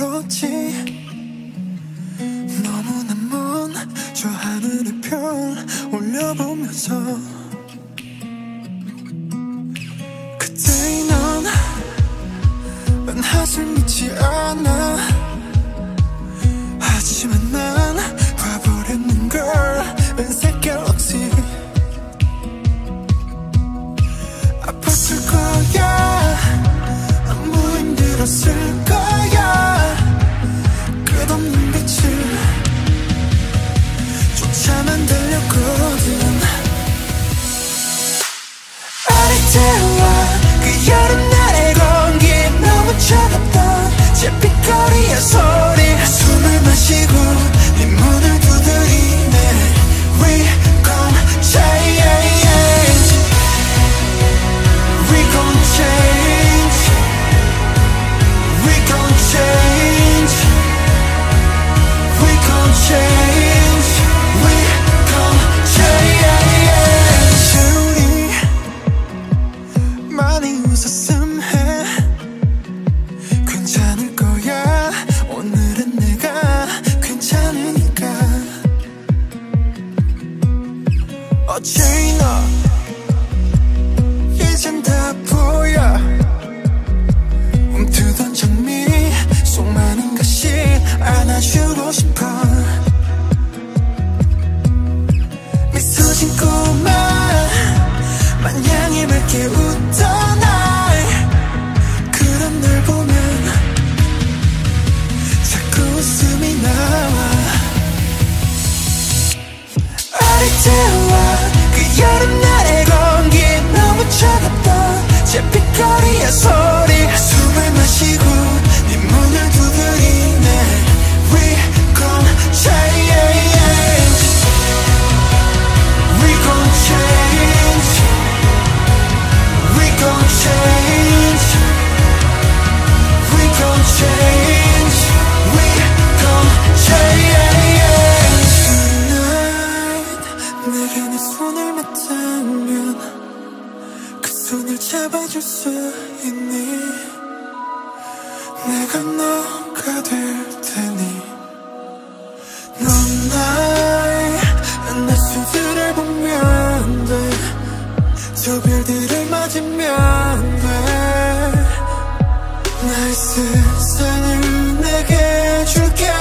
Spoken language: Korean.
그렇지. 너무나 먼 저 하늘의 별 올려보면서 그때의 난난 사실 믿지 않아. 하지만 난 봐버렸는 걸 은색 갤럭시 아팠을 거야. 너무 힘들었을 거야 push. 만났다면 그 손을 잡아줄 수 있니? 내가 너가 될 테니. 넌 나의 내 순수를 보면 돼저 별들을 맞으면 돼. 나의 세상을 내게 줄게.